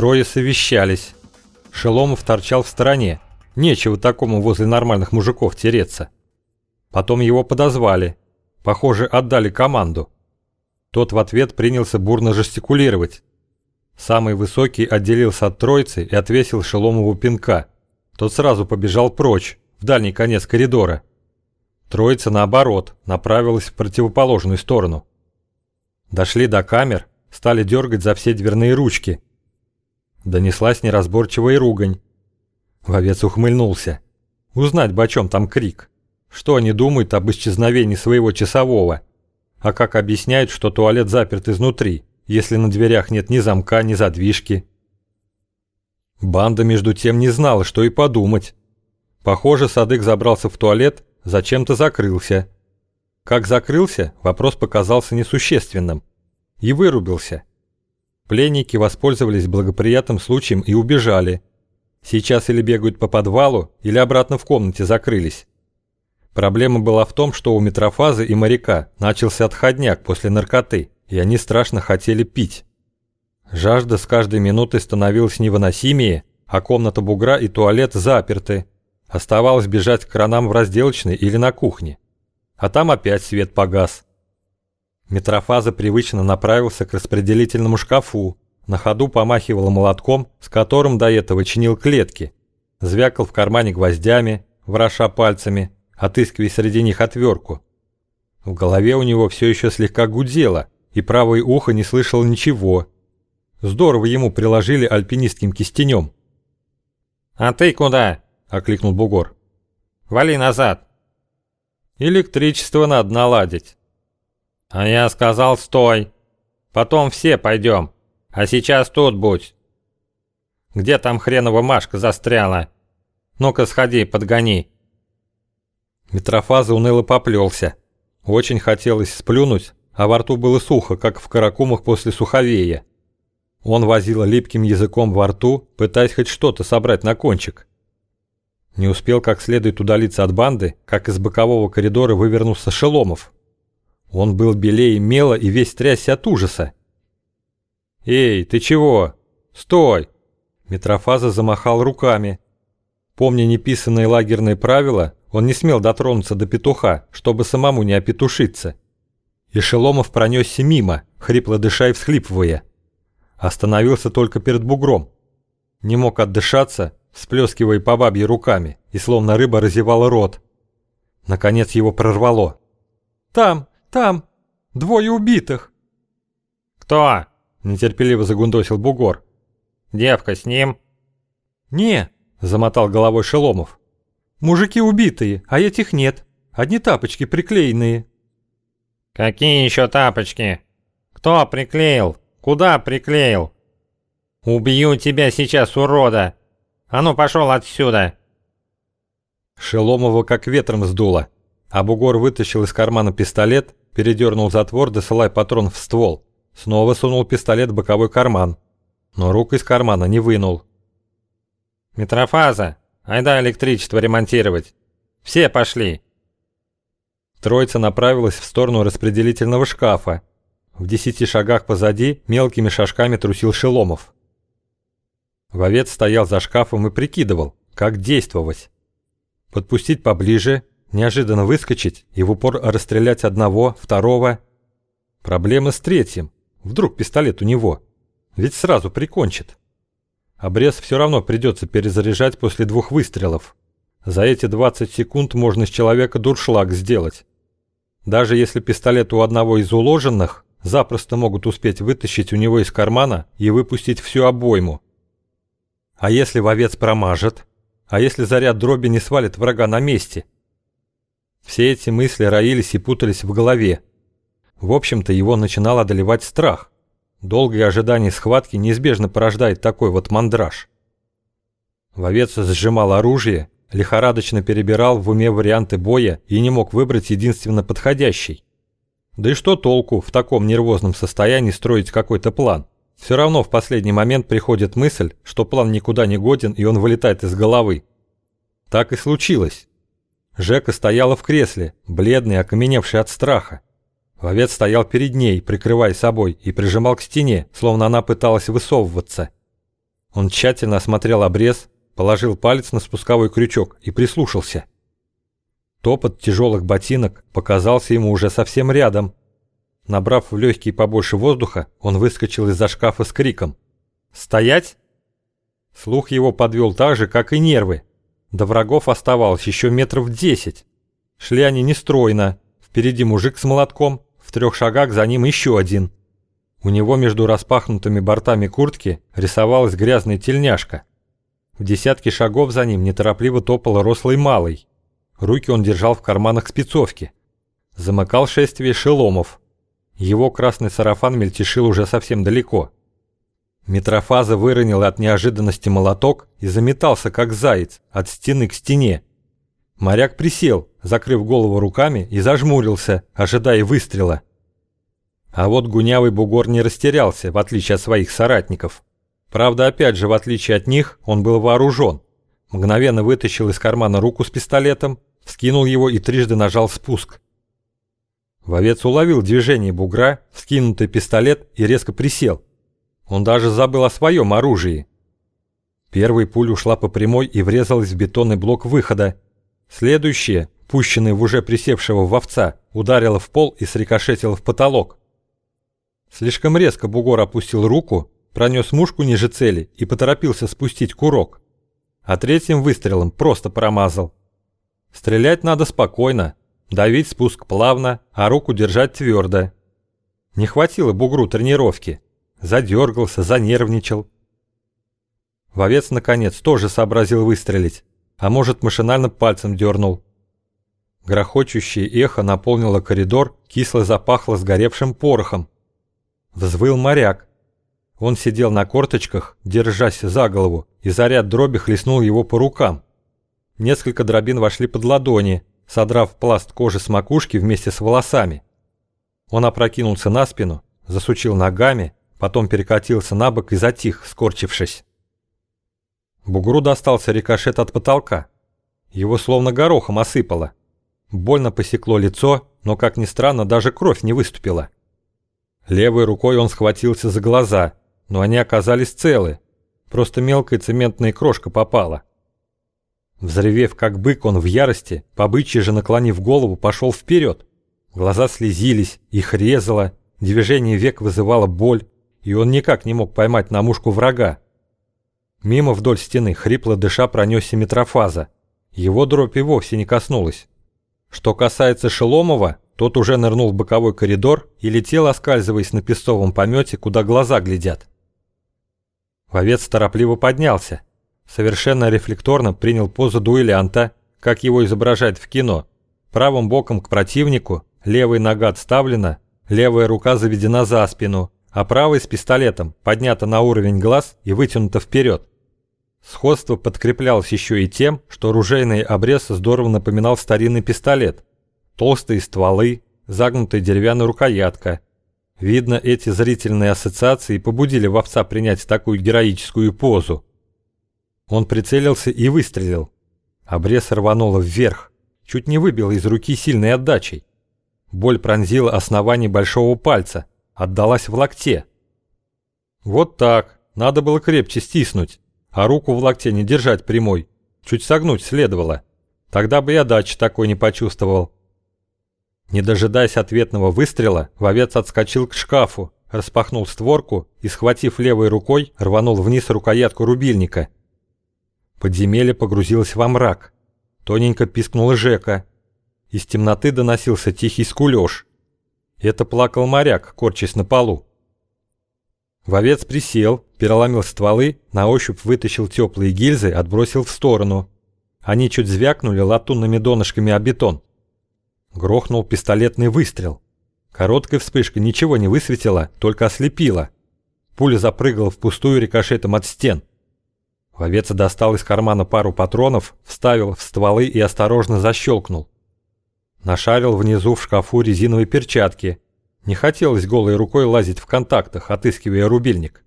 Трое совещались. Шеломов торчал в стороне. Нечего такому возле нормальных мужиков тереться. Потом его подозвали. Похоже, отдали команду. Тот в ответ принялся бурно жестикулировать. Самый высокий отделился от троицы и отвесил Шеломову пинка. Тот сразу побежал прочь, в дальний конец коридора. Троица, наоборот, направилась в противоположную сторону. Дошли до камер, стали дергать за все дверные ручки. Донеслась неразборчивая ругань. Вовец ухмыльнулся. Узнать бы, о чем там крик. Что они думают об исчезновении своего часового? А как объясняют, что туалет заперт изнутри, если на дверях нет ни замка, ни задвижки? Банда, между тем, не знала, что и подумать. Похоже, Садык забрался в туалет, зачем-то закрылся. Как закрылся, вопрос показался несущественным. И вырубился. Пленники воспользовались благоприятным случаем и убежали. Сейчас или бегают по подвалу, или обратно в комнате закрылись. Проблема была в том, что у Митрофазы и моряка начался отходняк после наркоты, и они страшно хотели пить. Жажда с каждой минутой становилась невыносимее, а комната бугра и туалет заперты. Оставалось бежать к кранам в разделочной или на кухне. А там опять свет погас. Митрофаза привычно направился к распределительному шкафу, на ходу помахивал молотком, с которым до этого чинил клетки, звякал в кармане гвоздями, вороша пальцами, отыскивая среди них отвертку. В голове у него все еще слегка гудело, и правое ухо не слышало ничего. Здорово ему приложили альпинистским кистенем. «А ты куда?» – окликнул бугор. «Вали назад!» «Электричество надо наладить». «А я сказал, стой! Потом все пойдем, а сейчас тут будь!» «Где там хренова Машка застряла? Ну-ка сходи, подгони!» Митрофаза уныло поплелся. Очень хотелось сплюнуть, а во рту было сухо, как в каракумах после суховея. Он возил липким языком во рту, пытаясь хоть что-то собрать на кончик. Не успел как следует удалиться от банды, как из бокового коридора вывернулся Шеломов. Он был белее мела и весь трясся от ужаса. «Эй, ты чего? Стой!» Митрофаза замахал руками. Помня неписанные лагерные правила, он не смел дотронуться до петуха, чтобы самому не опетушиться. И Шеломов пронесся мимо, хрипло дыша и всхлипывая. Остановился только перед бугром. Не мог отдышаться, всплескивая по бабье руками, и словно рыба разевала рот. Наконец его прорвало. «Там, там, двое убитых!» «Кто?» – нетерпеливо загундосил бугор. «Девка с ним?» «Не», – замотал головой Шеломов. Мужики убитые, а этих нет. Одни тапочки приклеенные». «Какие еще тапочки? Кто приклеил? Куда приклеил? Убью тебя сейчас, урода! А ну пошел отсюда!» Шеломова как ветром сдуло, а бугор вытащил из кармана пистолет, передернул затвор, досылая патрон в ствол. Снова сунул пистолет в боковой карман, но рук из кармана не вынул. «Митрофаза, Айда электричество ремонтировать. Все пошли. Троица направилась в сторону распределительного шкафа. В десяти шагах позади мелкими шажками трусил Шеломов. Вовец стоял за шкафом и прикидывал, как действовать. Подпустить поближе, неожиданно выскочить и в упор расстрелять одного, второго. Проблема с третьим. Вдруг пистолет у него. Ведь сразу прикончит. Обрез все равно придется перезаряжать после двух выстрелов. За эти 20 секунд можно с человека дуршлаг сделать. Даже если пистолет у одного из уложенных, запросто могут успеть вытащить у него из кармана и выпустить всю обойму. А если вовец промажет? А если заряд дроби не свалит врага на месте? Все эти мысли роились и путались в голове. В общем-то, его начинал одолевать страх. Долгое ожидание схватки неизбежно порождает такой вот мандраж. Вовец сжимал оружие, лихорадочно перебирал в уме варианты боя и не мог выбрать единственно подходящий. Да и что толку в таком нервозном состоянии строить какой-то план? Все равно в последний момент приходит мысль, что план никуда не годен и он вылетает из головы. Так и случилось. Жека стояла в кресле, бледный, окаменевший от страха. Вовец стоял перед ней, прикрывая собой, и прижимал к стене, словно она пыталась высовываться. Он тщательно осмотрел обрез, положил палец на спусковой крючок и прислушался. Топот тяжелых ботинок показался ему уже совсем рядом. Набрав в легкие побольше воздуха, он выскочил из-за шкафа с криком. «Стоять!» Слух его подвел так же, как и нервы. До врагов оставалось еще метров десять. Шли они нестройно. Впереди мужик с молотком, в трех шагах за ним еще один. У него между распахнутыми бортами куртки рисовалась грязная тельняшка. В десятке шагов за ним неторопливо топал рослый малый. Руки он держал в карманах спецовки. Замыкал шествие Шеломов. Его красный сарафан мельтешил уже совсем далеко. Митрофаза выронил от неожиданности молоток и заметался, как заяц, от стены к стене. Моряк присел, закрыв голову руками, и зажмурился, ожидая выстрела. А вот гунявый бугор не растерялся, в отличие от своих соратников. Правда, опять же, в отличие от них, он был вооружен. Мгновенно вытащил из кармана руку с пистолетом, вскинул его и трижды нажал спуск. Вовец уловил движение бугра, вскинутый пистолет и резко присел. Он даже забыл о своем оружии. Первая пуля ушла по прямой и врезалась в бетонный блок выхода. Следующая, пущенная в уже присевшего вовца, ударила в пол и срикошетила в потолок. Слишком резко бугор опустил руку, пронес мушку ниже цели и поторопился спустить курок. А третьим выстрелом просто промазал. Стрелять надо спокойно, давить спуск плавно, а руку держать твердо. Не хватило бугру тренировки. Задергался, занервничал. Вовец, наконец, тоже сообразил выстрелить, а может, машинально пальцем дернул. Грохочущее эхо наполнило коридор, кисло запахло сгоревшим порохом. Взвыл моряк. Он сидел на корточках, держась за голову, и заряд дроби хлестнул его по рукам. Несколько дробин вошли под ладони, содрав пласт кожи с макушки вместе с волосами. Он опрокинулся на спину, засучил ногами, потом перекатился на бок и затих, скорчившись. Бугру достался рикошет от потолка. Его словно горохом осыпало. Больно посекло лицо, но, как ни странно, даже кровь не выступила. Левой рукой он схватился за глаза, но они оказались целы. Просто мелкая цементная крошка попала. Взревев как бык, он в ярости, побычьи же наклонив голову, пошел вперед. Глаза слезились, их резало, движение век вызывало боль, и он никак не мог поймать на мушку врага. Мимо вдоль стены, хрипло дыша, пронесся метрофаза. Его дробь и вовсе не коснулась. Что касается Шеломова, тот уже нырнул в боковой коридор и летел, оскальзываясь на песцовом помете, куда глаза глядят. Вовец торопливо поднялся совершенно рефлекторно принял позу дуэлянта, как его изображают в кино. Правым боком к противнику, левая нога отставлена, левая рука заведена за спину, а правой с пистолетом поднята на уровень глаз и вытянута вперед. Сходство подкреплялось еще и тем, что оружейный обрез здорово напоминал старинный пистолет. Толстые стволы, загнутая деревянная рукоятка. Видно, эти зрительные ассоциации побудили вовца принять такую героическую позу. Он прицелился и выстрелил. Обрез рвануло вверх, чуть не выбил из руки сильной отдачей. Боль пронзила основание большого пальца, отдалась в локте. Вот так, надо было крепче стиснуть, а руку в локте не держать прямой, чуть согнуть следовало. Тогда бы я дачи такой не почувствовал. Не дожидаясь ответного выстрела, вовец отскочил к шкафу, распахнул створку и, схватив левой рукой, рванул вниз рукоятку рубильника – Подземелье погрузилось во мрак. Тоненько пискнула Жека. Из темноты доносился тихий скулёж. Это плакал моряк, корчась на полу. Вовец присел, переломил стволы, на ощупь вытащил теплые гильзы, отбросил в сторону. Они чуть звякнули латунными донышками о бетон. Грохнул пистолетный выстрел. Короткая вспышка ничего не высветила, только ослепила. Пуля запрыгала впустую рикошетом от стен. Вовец достал из кармана пару патронов, вставил в стволы и осторожно защелкнул. Нашарил внизу в шкафу резиновые перчатки. Не хотелось голой рукой лазить в контактах, отыскивая рубильник.